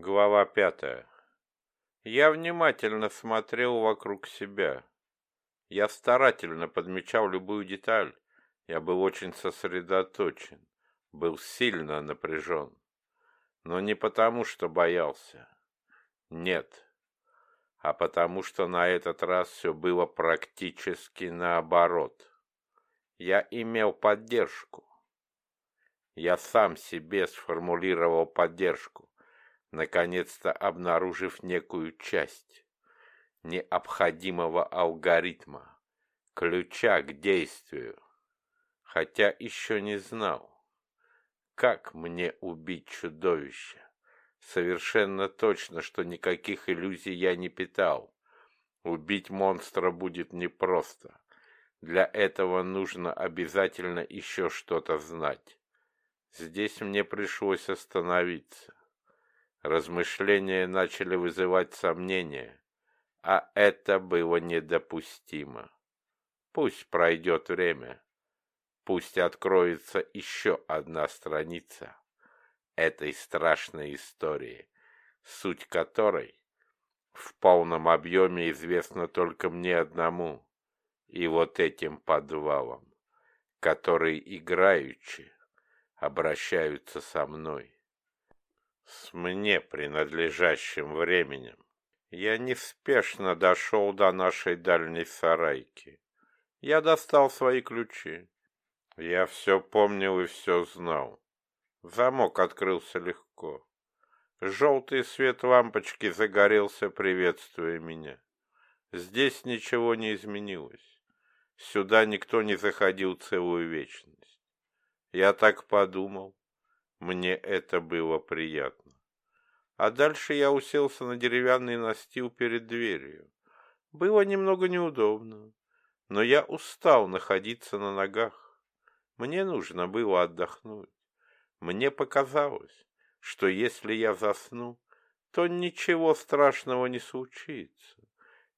Глава пятая. Я внимательно смотрел вокруг себя. Я старательно подмечал любую деталь. Я был очень сосредоточен, был сильно напряжен. Но не потому, что боялся. Нет. А потому, что на этот раз все было практически наоборот. Я имел поддержку. Я сам себе сформулировал поддержку наконец-то обнаружив некую часть необходимого алгоритма, ключа к действию, хотя еще не знал, как мне убить чудовище. Совершенно точно, что никаких иллюзий я не питал. Убить монстра будет непросто. Для этого нужно обязательно еще что-то знать. Здесь мне пришлось остановиться. Размышления начали вызывать сомнения, а это было недопустимо. Пусть пройдет время, пусть откроется еще одна страница этой страшной истории, суть которой в полном объеме известна только мне одному и вот этим подвалом, которые играючи обращаются со мной с мне принадлежащим временем. Я неспешно дошел до нашей дальней сарайки. Я достал свои ключи. Я все помнил и все знал. Замок открылся легко. Желтый свет лампочки загорелся, приветствуя меня. Здесь ничего не изменилось. Сюда никто не заходил целую вечность. Я так подумал, мне это было приятно. А дальше я уселся на деревянный настил перед дверью. Было немного неудобно, но я устал находиться на ногах. Мне нужно было отдохнуть. Мне показалось, что если я засну, то ничего страшного не случится.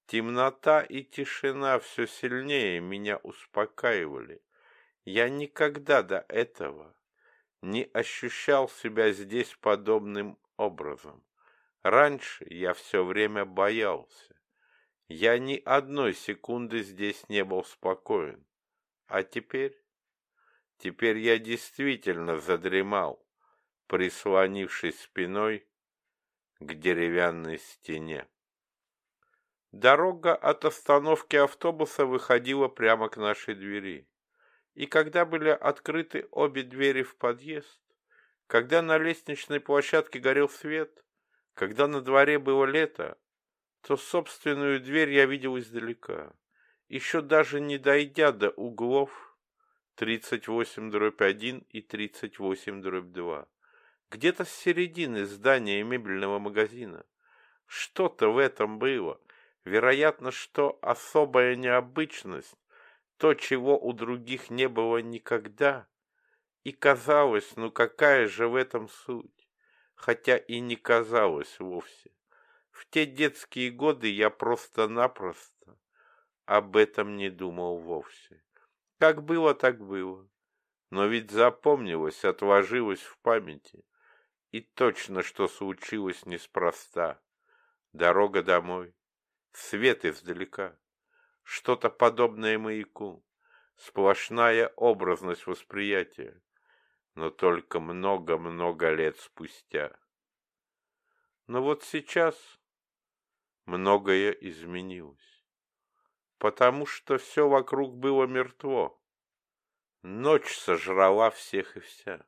Темнота и тишина все сильнее меня успокаивали. Я никогда до этого не ощущал себя здесь подобным образом. Раньше я все время боялся. Я ни одной секунды здесь не был спокоен. А теперь? Теперь я действительно задремал, прислонившись спиной к деревянной стене. Дорога от остановки автобуса выходила прямо к нашей двери и когда были открыты обе двери в подъезд, когда на лестничной площадке горел свет, когда на дворе было лето, то собственную дверь я видел издалека, еще даже не дойдя до углов 38 дробь 1 и 38 дробь 2, где-то с середины здания мебельного магазина. Что-то в этом было, вероятно, что особая необычность то, чего у других не было никогда. И казалось, ну какая же в этом суть? Хотя и не казалось вовсе. В те детские годы я просто-напросто об этом не думал вовсе. Как было, так было. Но ведь запомнилось, отложилось в памяти. И точно, что случилось неспроста. Дорога домой, свет издалека что-то подобное маяку, сплошная образность восприятия, но только много-много лет спустя. Но вот сейчас многое изменилось, потому что все вокруг было мертво. Ночь сожрала всех и вся.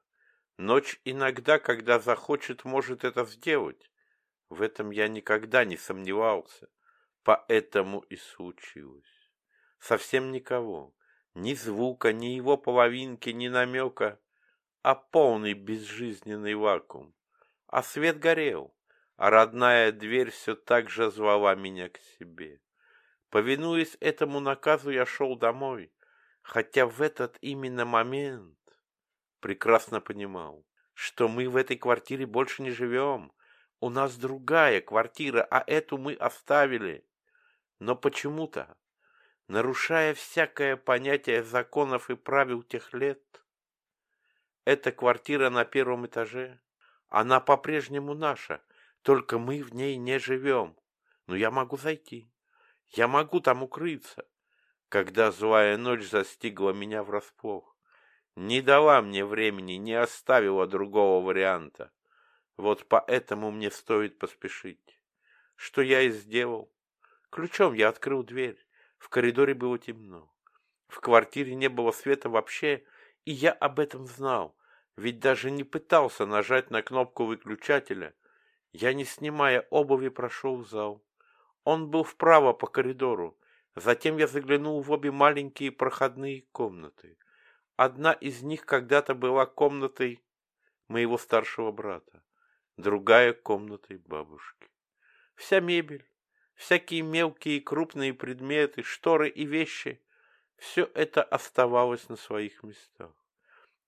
Ночь иногда, когда захочет, может это сделать. В этом я никогда не сомневался. Поэтому и случилось. Совсем никого. Ни звука, ни его половинки, ни намека, а полный безжизненный вакуум. А свет горел, а родная дверь все так же звала меня к себе. Повинуясь этому наказу, я шел домой, хотя в этот именно момент прекрасно понимал, что мы в этой квартире больше не живем. У нас другая квартира, а эту мы оставили. Но почему-то, нарушая всякое понятие законов и правил тех лет, эта квартира на первом этаже, она по-прежнему наша, Только мы в ней не живем. Но я могу зайти. Я могу там укрыться. Когда злая ночь застигла меня врасплох. Не дала мне времени, не оставила другого варианта. Вот поэтому мне стоит поспешить. Что я и сделал. Ключом я открыл дверь. В коридоре было темно. В квартире не было света вообще, и я об этом знал, ведь даже не пытался нажать на кнопку выключателя. Я, не снимая обуви, прошел в зал. Он был вправо по коридору. Затем я заглянул в обе маленькие проходные комнаты. Одна из них когда-то была комнатой моего старшего брата, другая — комнатой бабушки. Вся мебель, всякие мелкие и крупные предметы, шторы и вещи — все это оставалось на своих местах.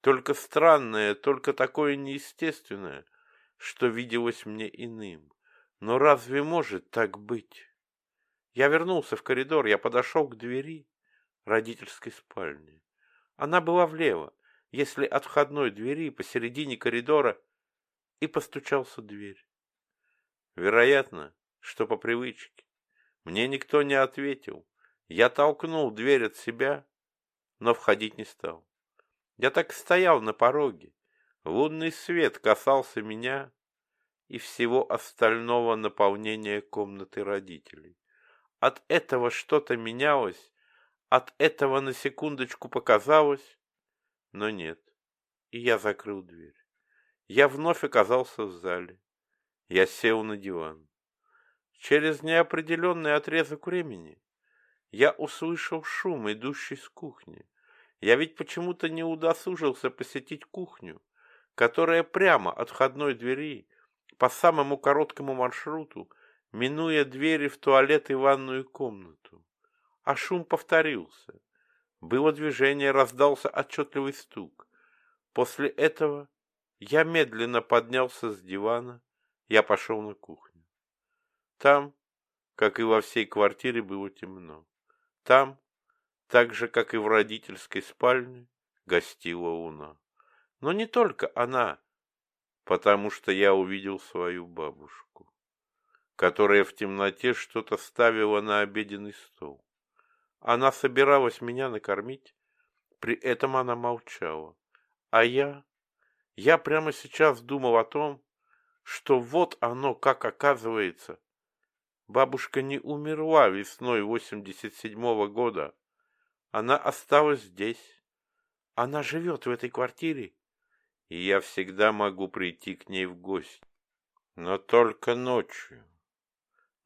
Только странное, только такое неестественное, что виделось мне иным. Но разве может так быть? Я вернулся в коридор, я подошел к двери родительской спальни. Она была влево, если от входной двери посередине коридора, и постучался в дверь. Вероятно, что по привычке. Мне никто не ответил. Я толкнул дверь от себя, но входить не стал. Я так стоял на пороге. Лунный свет касался меня и всего остального наполнения комнаты родителей. От этого что-то менялось, от этого на секундочку показалось, но нет. И я закрыл дверь. Я вновь оказался в зале. Я сел на диван. Через неопределенный отрезок времени я услышал шум, идущий с кухни. Я ведь почему-то не удосужился посетить кухню, которая прямо от входной двери по самому короткому маршруту минуя двери в туалет и ванную комнату. А шум повторился. Было движение, раздался отчетливый стук. После этого я медленно поднялся с дивана, я пошел на кухню. Там, как и во всей квартире, было темно. Там, так же, как и в родительской спальне, гостила луна. Но не только она, потому что я увидел свою бабушку которая в темноте что-то ставила на обеденный стол. Она собиралась меня накормить, при этом она молчала. А я... Я прямо сейчас думал о том, что вот оно, как оказывается. Бабушка не умерла весной 87-го года. Она осталась здесь. Она живет в этой квартире, и я всегда могу прийти к ней в гости. Но только ночью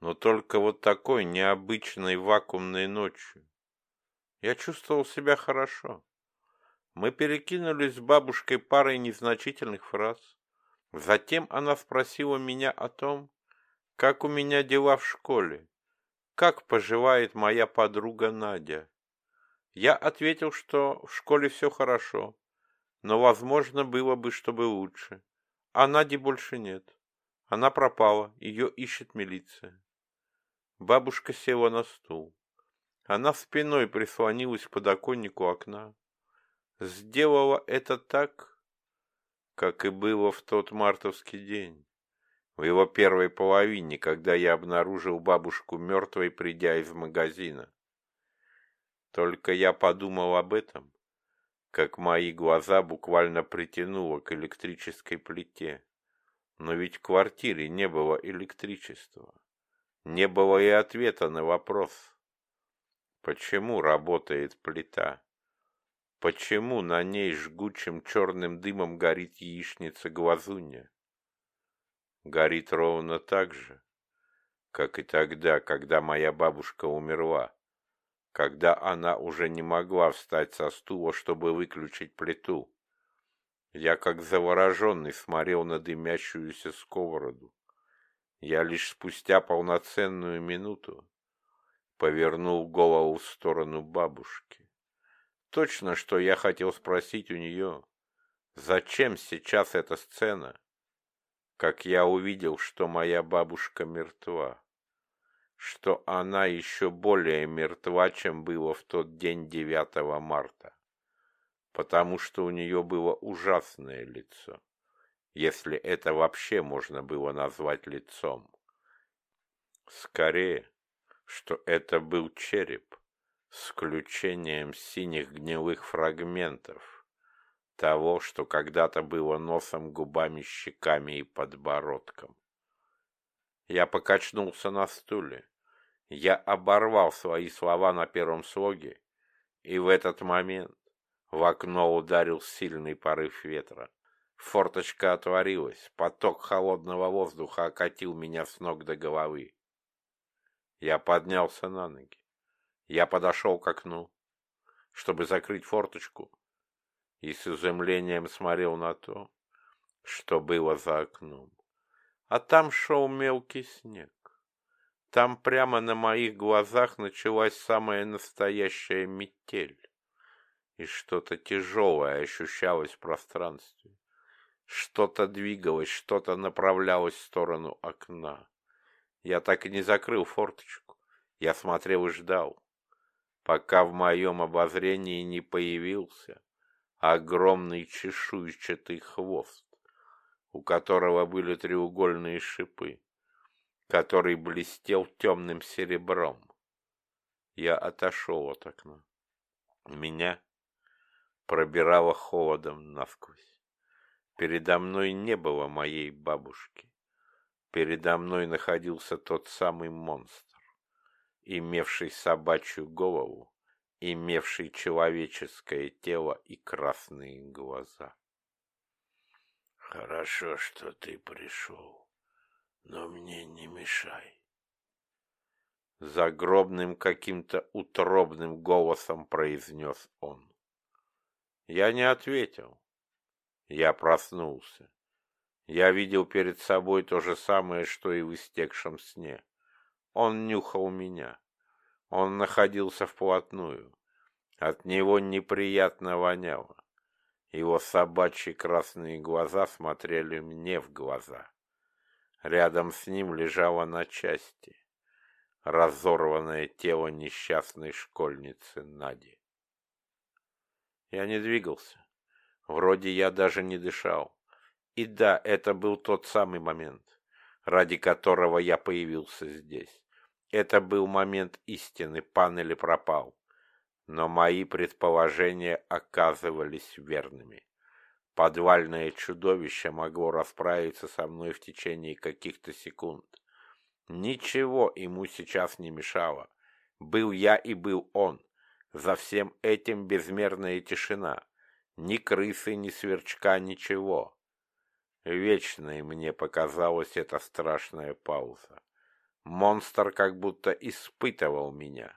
но только вот такой необычной вакуумной ночью. Я чувствовал себя хорошо. Мы перекинулись с бабушкой парой незначительных фраз. Затем она спросила меня о том, как у меня дела в школе, как поживает моя подруга Надя. Я ответил, что в школе все хорошо, но, возможно, было бы, чтобы лучше. А Нади больше нет. Она пропала, ее ищет милиция. Бабушка села на стул. Она спиной прислонилась к подоконнику окна. Сделала это так, как и было в тот мартовский день, в его первой половине, когда я обнаружил бабушку мертвой, придя из магазина. Только я подумал об этом, как мои глаза буквально притянуло к электрической плите. Но ведь в квартире не было электричества. Не было и ответа на вопрос, почему работает плита, почему на ней жгучим черным дымом горит яичница глазунья. Горит ровно так же, как и тогда, когда моя бабушка умерла, когда она уже не могла встать со стула, чтобы выключить плиту. Я, как завороженный, смотрел на дымящуюся сковороду. Я лишь спустя полноценную минуту повернул голову в сторону бабушки. Точно, что я хотел спросить у нее, зачем сейчас эта сцена, как я увидел, что моя бабушка мертва, что она еще более мертва, чем было в тот день 9 марта, потому что у нее было ужасное лицо. если это вообще можно было назвать лицом. Скорее, что это был череп с включением синих гнилых фрагментов того, что когда-то было носом, губами, щеками и подбородком. Я покачнулся на стуле. Я оборвал свои слова на первом слоге, и в этот момент в окно ударил сильный порыв ветра. Форточка отворилась, поток холодного воздуха окатил меня с ног до головы. Я поднялся на ноги. Я подошел к окну, чтобы закрыть форточку, и с изумлением смотрел на то, что было за окном. А там шел мелкий снег. Там прямо на моих глазах началась самая настоящая метель, и что-то тяжелое ощущалось в пространстве. Что-то двигалось, что-то направлялось в сторону окна. Я так и не закрыл форточку. Я смотрел и ждал, пока в моем обозрении не появился огромный чешуйчатый хвост, у которого были треугольные шипы, который блестел темным серебром. Я отошел от окна. Меня пробирало холодом насквозь. Передо мной не было моей бабушки. Передо мной находился тот самый монстр, имевший собачью голову, имевший человеческое тело и красные глаза. Хорошо, что ты пришел, но мне не мешай. Загробным каким-то утробным голосом произнес он. Я не ответил. Я проснулся. Я видел перед собой то же самое, что и в истекшем сне. Он нюхал меня. Он находился вплотную. От него неприятно воняло. Его собачьи красные глаза смотрели мне в глаза. Рядом с ним лежало на части разорванное тело несчастной школьницы Нади. Я не двигался. Вроде я даже не дышал. И да, это был тот самый момент, ради которого я появился здесь. Это был момент истины, панели пропал. Но мои предположения оказывались верными. Подвальное чудовище могло расправиться со мной в течение каких-то секунд. Ничего ему сейчас не мешало. Был я и был он. За всем этим безмерная тишина. Ни крысы, ни сверчка, ничего. Вечной мне показалась эта страшная пауза. Монстр как будто испытывал меня.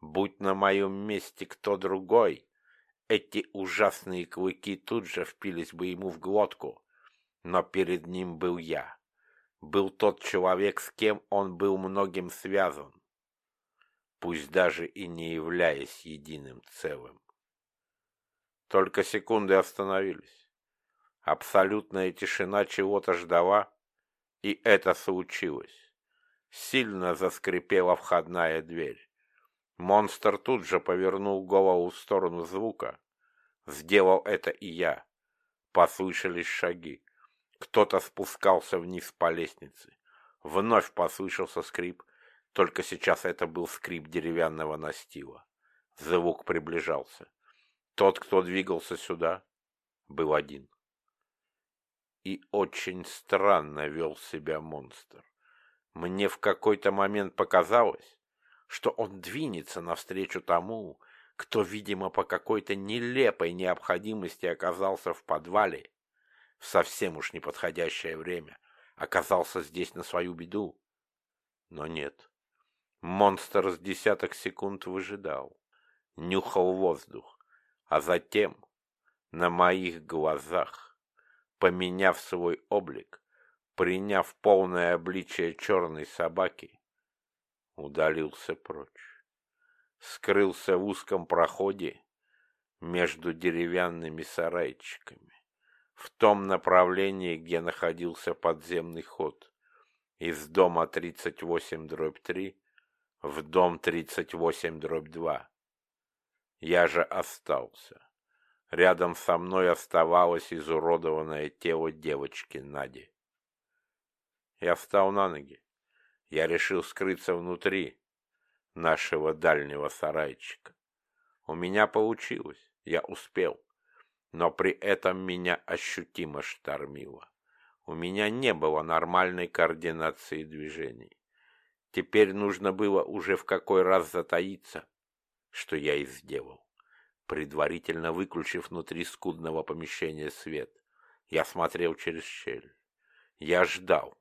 Будь на моем месте кто другой, эти ужасные клыки тут же впились бы ему в глотку. Но перед ним был я. Был тот человек, с кем он был многим связан, пусть даже и не являясь единым целым. Только секунды остановились. Абсолютная тишина чего-то ждала, и это случилось. Сильно заскрипела входная дверь. Монстр тут же повернул голову в сторону звука. Сделал это и я. Послышались шаги. Кто-то спускался вниз по лестнице. Вновь послышался скрип, только сейчас это был скрип деревянного настила. Звук приближался. Тот, кто двигался сюда, был один. И очень странно вел себя монстр. Мне в какой-то момент показалось, что он двинется навстречу тому, кто, видимо, по какой-то нелепой необходимости оказался в подвале в совсем уж неподходящее время, оказался здесь на свою беду. Но нет. Монстр с десяток секунд выжидал, нюхал воздух, а затем на моих глазах, поменяв свой облик, приняв полное обличие черной собаки, удалился прочь, скрылся в узком проходе между деревянными сарайчиками, в том направлении, где находился подземный ход, из дома 38-3 в дом 38-2. Я же остался. Рядом со мной оставалось изуродованное тело девочки Нади. Я встал на ноги. Я решил скрыться внутри нашего дальнего сарайчика. У меня получилось, я успел, но при этом меня ощутимо штормило. У меня не было нормальной координации движений. Теперь нужно было уже в какой раз затаиться, что я и сделал. Предварительно выключив внутри скудного помещения свет, я смотрел через щель. Я ждал.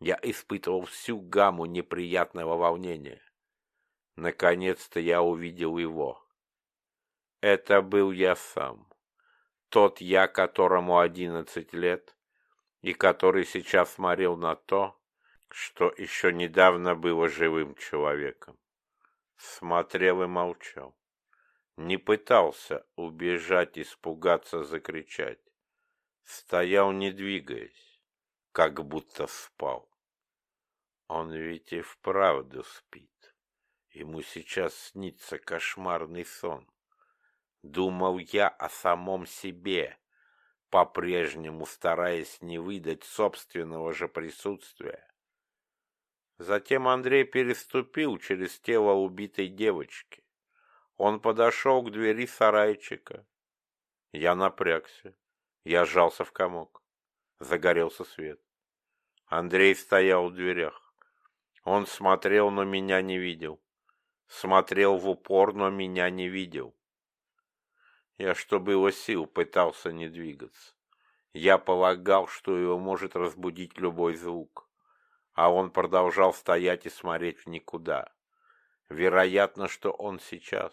Я испытывал всю гамму неприятного волнения. Наконец-то я увидел его. Это был я сам. Тот я, которому одиннадцать лет, и который сейчас смотрел на то, что еще недавно было живым человеком. Смотрел и молчал. Не пытался убежать, испугаться, закричать. Стоял, не двигаясь, как будто спал. Он ведь и вправду спит. Ему сейчас снится кошмарный сон. Думал я о самом себе, по-прежнему стараясь не выдать собственного же присутствия. Затем Андрей переступил через тело убитой девочки. Он подошел к двери сарайчика. Я напрягся. Я сжался в комок. Загорелся свет. Андрей стоял в дверях. Он смотрел, но меня не видел. Смотрел в упор, но меня не видел. Я, что было сил, пытался не двигаться. Я полагал, что его может разбудить любой звук. А он продолжал стоять и смотреть в никуда. Вероятно, что он сейчас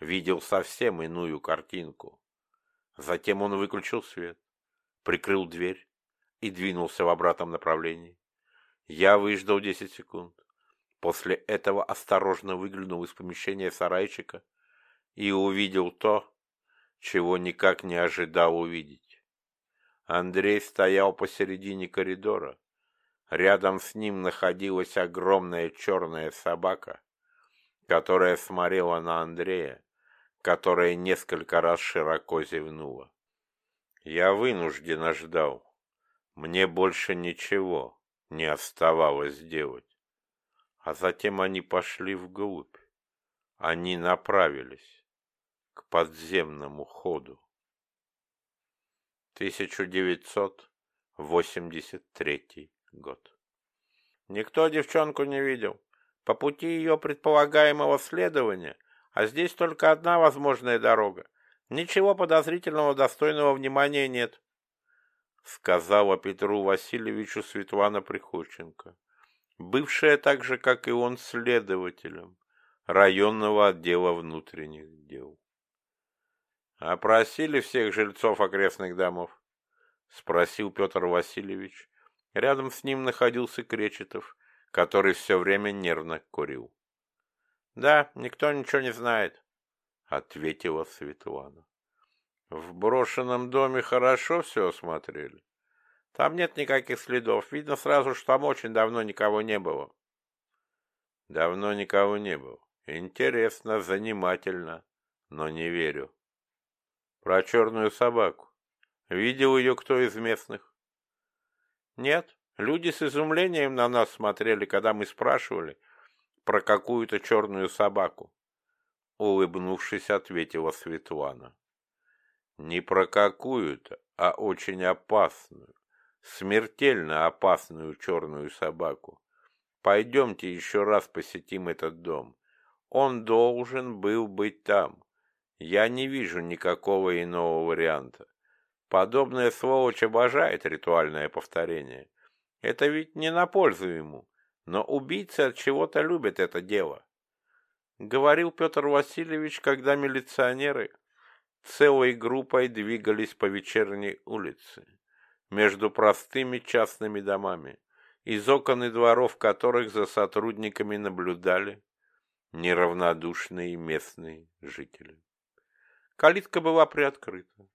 видел совсем иную картинку. Затем он выключил свет, прикрыл дверь и двинулся в обратном направлении. Я выждал десять секунд. После этого осторожно выглянул из помещения сарайчика и увидел то, чего никак не ожидал увидеть. Андрей стоял посередине коридора. Рядом с ним находилась огромная черная собака, которая смотрела на Андрея которая несколько раз широко зевнула. Я вынужденно ждал. Мне больше ничего не оставалось делать. А затем они пошли вглубь. Они направились к подземному ходу. 1983 год. Никто девчонку не видел. По пути ее предполагаемого следования – а здесь только одна возможная дорога. Ничего подозрительного, достойного внимания нет, — сказала Петру Васильевичу Светлана Приходченко, бывшая так же, как и он, следователем районного отдела внутренних дел. «Опросили всех жильцов окрестных домов?» — спросил Петр Васильевич. Рядом с ним находился Кречетов, который все время нервно курил. Да, никто ничего не знает, ответила Светлана. В брошенном доме хорошо все осмотрели. Там нет никаких следов. Видно сразу, что там очень давно никого не было. Давно никого не было. Интересно, занимательно, но не верю. Про черную собаку. Видел ее кто из местных? Нет. Люди с изумлением на нас смотрели, когда мы спрашивали, про какую-то черную собаку. Улыбнувшись, ответила Светлана. Не про какую-то, а очень опасную, смертельно опасную черную собаку. Пойдемте еще раз посетим этот дом. Он должен был быть там. Я не вижу никакого иного варианта. Подобная сволочь обожает ритуальное повторение. Это ведь не на пользу ему. Но убийцы от чего-то любят это дело. Говорил Петр Васильевич, когда милиционеры целой группой двигались по вечерней улице между простыми частными домами, из окон и дворов которых за сотрудниками наблюдали неравнодушные местные жители. Калитка была приоткрыта.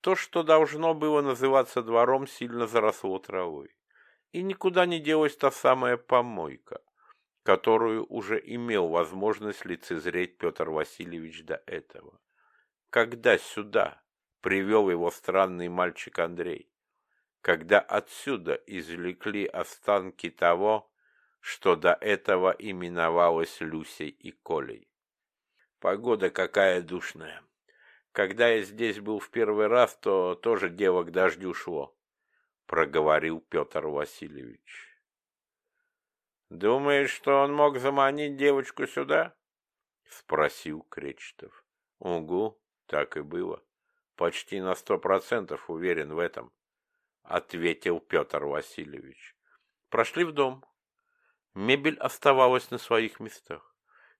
То, что должно было называться двором, сильно заросло травой и никуда не делась та самая помойка, которую уже имел возможность лицезреть Петр Васильевич до этого. Когда сюда привел его странный мальчик Андрей, когда отсюда извлекли останки того, что до этого именовалось Люсей и Колей. Погода какая душная. Когда я здесь был в первый раз, то тоже дело к дождю шло, проговорил Петр Васильевич. Думаешь, что он мог заманить девочку сюда? Спросил Кречетов. Угу, так и было. Почти на сто процентов уверен в этом, ответил Петр Васильевич. Прошли в дом. Мебель оставалась на своих местах.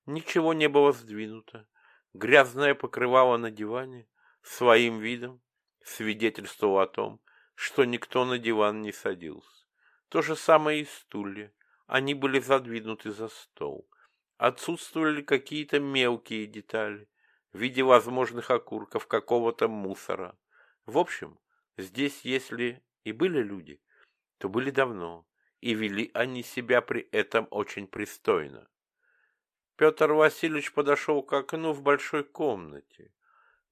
Ничего не было сдвинуто. Грязное покрывало на диване своим видом свидетельствовало о том, что никто на диван не садился. То же самое и стулья. Они были задвинуты за стол. Отсутствовали какие-то мелкие детали в виде возможных окурков какого-то мусора. В общем, здесь, если и были люди, то были давно, и вели они себя при этом очень пристойно. Петр Васильевич подошел к окну в большой комнате.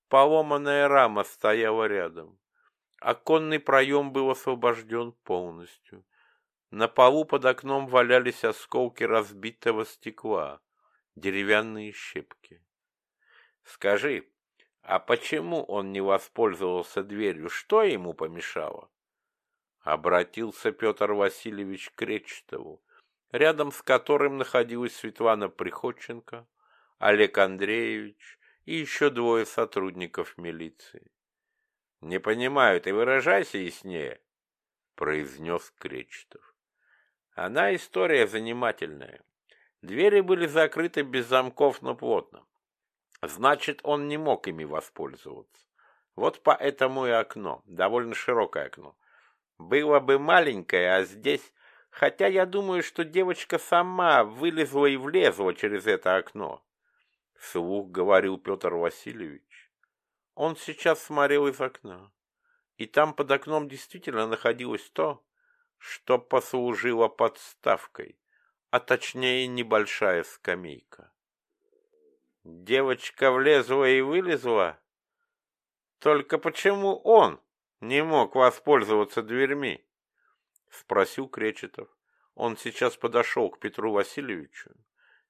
Поломанная рама стояла рядом. Оконный проем был освобожден полностью. На полу под окном валялись осколки разбитого стекла, деревянные щепки. Скажи, а почему он не воспользовался дверью? Что ему помешало? Обратился Петр Васильевич к Кречетову, рядом с которым находилась Светлана Приходченко, Олег Андреевич и еще двое сотрудников милиции. — Не понимаю, ты выражайся яснее, — произнес Кречетов. Она история занимательная. Двери были закрыты без замков, но плотно. Значит, он не мог ими воспользоваться. Вот поэтому и окно, довольно широкое окно. Было бы маленькое, а здесь хотя я думаю, что девочка сама вылезла и влезла через это окно. Вслух говорил Петр Васильевич. Он сейчас смотрел из окна, и там под окном действительно находилось то, что послужило подставкой, а точнее небольшая скамейка. Девочка влезла и вылезла. Только почему он не мог воспользоваться дверьми? — спросил Кречетов. Он сейчас подошел к Петру Васильевичу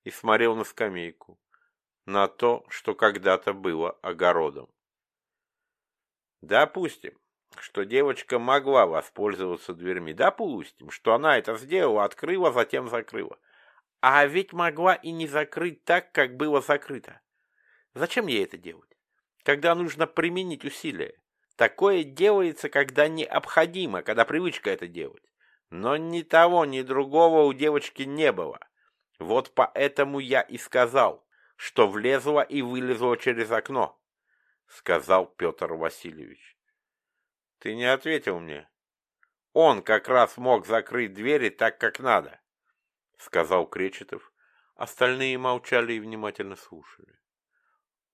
и смотрел на скамейку, на то, что когда-то было огородом. Допустим, что девочка могла воспользоваться дверьми. Допустим, что она это сделала, открыла, затем закрыла. А ведь могла и не закрыть так, как было закрыто. Зачем ей это делать? Когда нужно применить усилия. Такое делается, когда необходимо, когда привычка это делать. Но ни того, ни другого у девочки не было. Вот поэтому я и сказал, что влезла и вылезла через окно, сказал Петр Васильевич. Ты не ответил мне. Он как раз мог закрыть двери так, как надо, сказал Кречетов. Остальные молчали и внимательно слушали.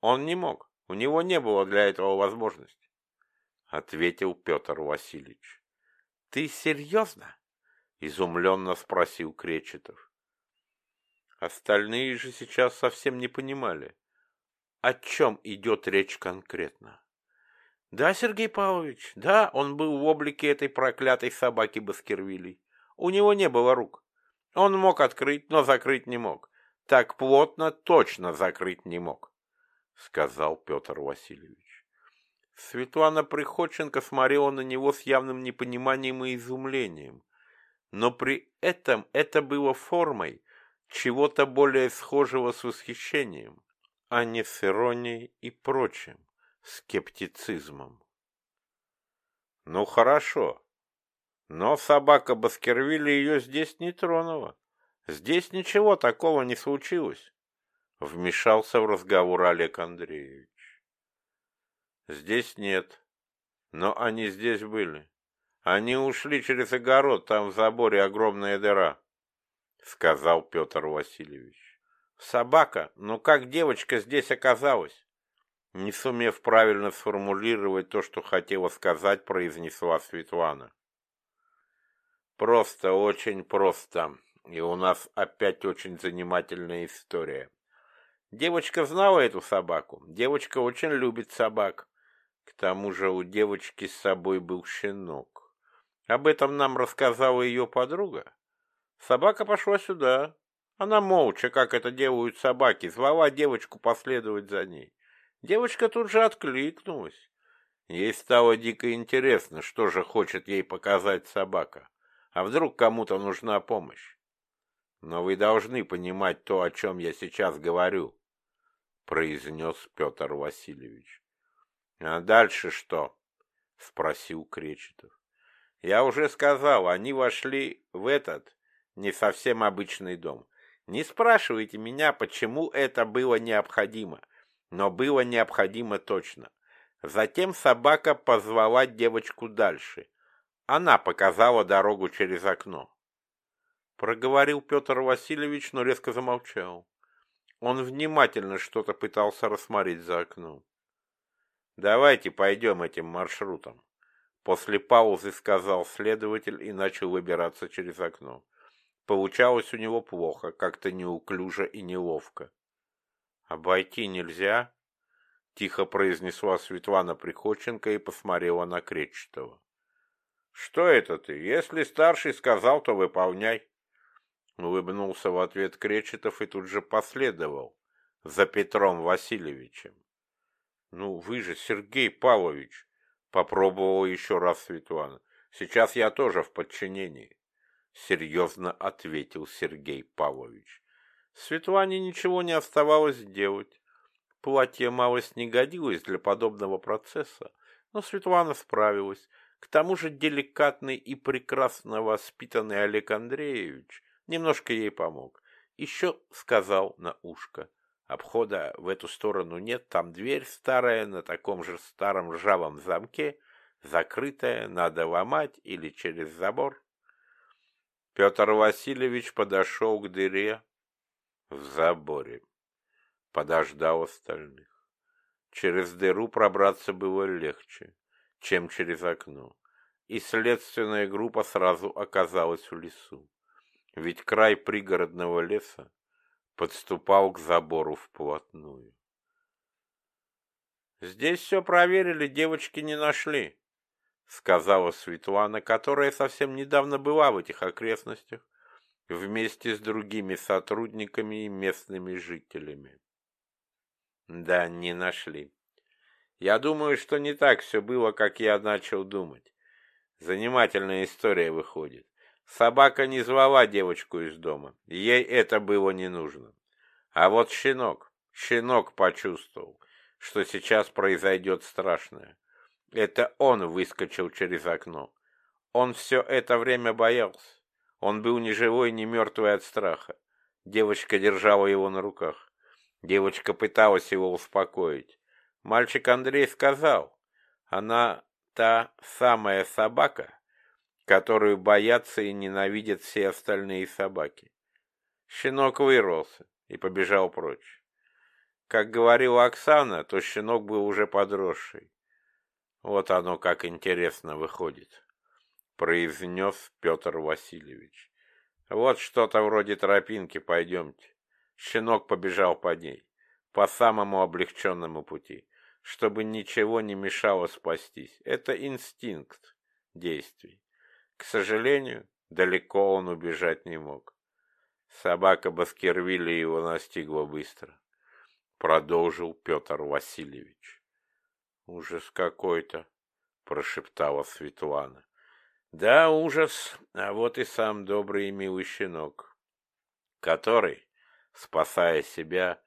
Он не мог, у него не было для этого возможности ответил Петр Васильевич. Ты серьезно? изумленно спросил Кречетов. Остальные же сейчас совсем не понимали, о чем идет речь конкретно. Да, Сергей Павлович, да, он был в облике этой проклятой собаки Баскервилей. У него не было рук. Он мог открыть, но закрыть не мог. Так плотно точно закрыть не мог, сказал Петр Васильевич. Светлана Приходченко смотрела на него с явным непониманием и изумлением. Но при этом это было формой чего-то более схожего с восхищением, а не с иронией и прочим скептицизмом. Ну хорошо, но собака Баскервилля ее здесь не тронула. Здесь ничего такого не случилось, вмешался в разговор Олег Андреевич. Здесь нет. Но они здесь были. Они ушли через огород, там в заборе огромная дыра, сказал Петр Васильевич. Собака, ну как девочка здесь оказалась? Не сумев правильно сформулировать то, что хотела сказать, произнесла Светлана. Просто, очень просто. И у нас опять очень занимательная история. Девочка знала эту собаку. Девочка очень любит собак. К тому же у девочки с собой был щенок. Об этом нам рассказала ее подруга. Собака пошла сюда. Она молча, как это делают собаки, звала девочку последовать за ней. Девочка тут же откликнулась. Ей стало дико интересно, что же хочет ей показать собака. А вдруг кому-то нужна помощь? Но вы должны понимать то, о чем я сейчас говорю. — произнес Петр Васильевич. — А дальше что? — спросил Кречетов. — Я уже сказал, они вошли в этот не совсем обычный дом. Не спрашивайте меня, почему это было необходимо, но было необходимо точно. Затем собака позвала девочку дальше. Она показала дорогу через окно. Проговорил Петр Васильевич, но резко замолчал. Он внимательно что-то пытался рассмотреть за окном. «Давайте пойдем этим маршрутом», — после паузы сказал следователь и начал выбираться через окно. Получалось у него плохо, как-то неуклюже и неловко. «Обойти нельзя?» — тихо произнесла Светлана Приходченко и посмотрела на Кречетова. «Что это ты? Если старший сказал, то выполняй», Улыбнулся в ответ Кречетов и тут же последовал за Петром Васильевичем. «Ну, вы же Сергей Павлович!» — попробовал еще раз Светлана. «Сейчас я тоже в подчинении», — серьезно ответил Сергей Павлович. Светлане ничего не оставалось делать. Платье малость не годилось для подобного процесса, но Светлана справилась. К тому же деликатный и прекрасно воспитанный Олег Андреевич немножко ей помог. Еще сказал на ушко. Обхода в эту сторону нет, там дверь старая, на таком же старом ржавом замке, закрытая, надо ломать или через забор. Петр Васильевич подошел к дыре в заборе, подождал остальных. Через дыру пробраться было легче, чем через окно, и следственная группа сразу оказалась в лесу ведь край пригородного леса подступал к забору вплотную. «Здесь все проверили, девочки не нашли», — сказала Светлана, которая совсем недавно была в этих окрестностях, вместе с другими сотрудниками и местными жителями. «Да, не нашли. Я думаю, что не так все было, как я начал думать. Занимательная история выходит. Собака не звала девочку из дома, ей это было не нужно. А вот щенок, щенок почувствовал, что сейчас произойдет страшное. Это он выскочил через окно. Он все это время боялся. Он был ни живой, ни мертвый от страха. Девочка держала его на руках. Девочка пыталась его успокоить. Мальчик Андрей сказал, она та самая собака, которую боятся и ненавидят все остальные собаки. Щенок вырвался и побежал прочь. Как говорила Оксана, то щенок был уже подросший. Вот оно как интересно выходит, произнес Петр Васильевич. Вот что-то вроде тропинки, пойдемте. Щенок побежал по ней, по самому облегченному пути, чтобы ничего не мешало спастись. Это инстинкт действий. К сожалению, далеко он убежать не мог. Собака Баскервилля его настигла быстро. Продолжил Петр Васильевич. Ужас какой-то, прошептала Светлана. Да, ужас, а вот и сам добрый и милый щенок, который, спасая себя,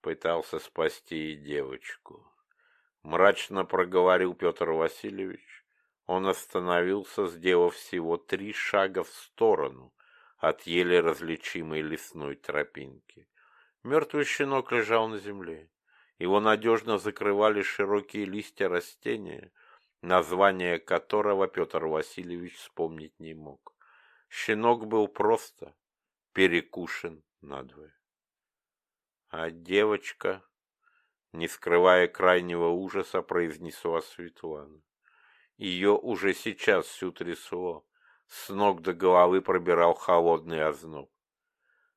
пытался спасти и девочку. Мрачно проговорил Петр Васильевич он остановился, сделав всего три шага в сторону от еле различимой лесной тропинки. Мертвый щенок лежал на земле. Его надежно закрывали широкие листья растения, название которого Петр Васильевич вспомнить не мог. Щенок был просто перекушен надвое. А девочка, не скрывая крайнего ужаса, произнесла Светлана. Ее уже сейчас всю трясло. С ног до головы пробирал холодный озноб.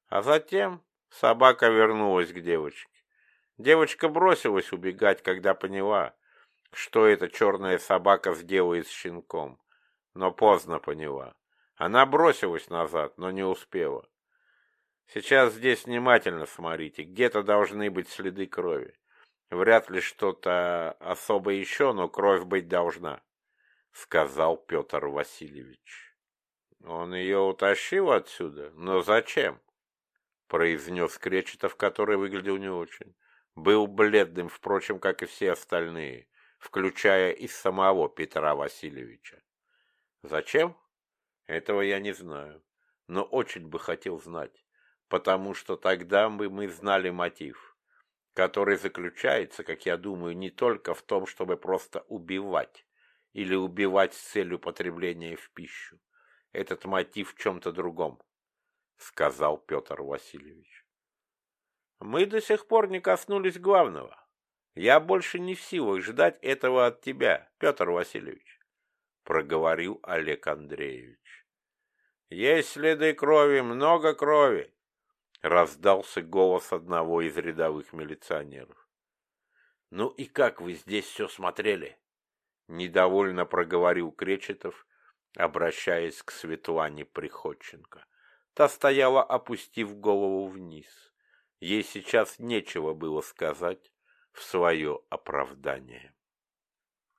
А затем Собака вернулась к девочке. Девочка бросилась убегать, когда поняла, что эта черная собака сделает с щенком, но поздно поняла. Она бросилась назад, но не успела. Сейчас здесь внимательно смотрите, где-то должны быть следы крови. Вряд ли что-то особо еще, но кровь быть должна, — сказал Петр Васильевич. Он ее утащил отсюда? Но зачем? — произнес Кречетов, который выглядел не очень. Был бледным, впрочем, как и все остальные, включая и самого Петра Васильевича. Зачем? Этого я не знаю, но очень бы хотел знать, потому что тогда бы мы знали мотив который заключается, как я думаю, не только в том, чтобы просто убивать или убивать с целью потребления в пищу. Этот мотив в чем-то другом, сказал Петр Васильевич. Мы до сих пор не коснулись главного. Я больше не в силах ждать этого от тебя, Петр Васильевич, проговорил Олег Андреевич. Есть следы крови, много крови, Раздался голос одного из рядовых милиционеров. «Ну и как вы здесь все смотрели?» Недовольно проговорил Кречетов, обращаясь к Светлане Приходченко. Та стояла, опустив голову вниз. Ей сейчас нечего было сказать в свое оправдание.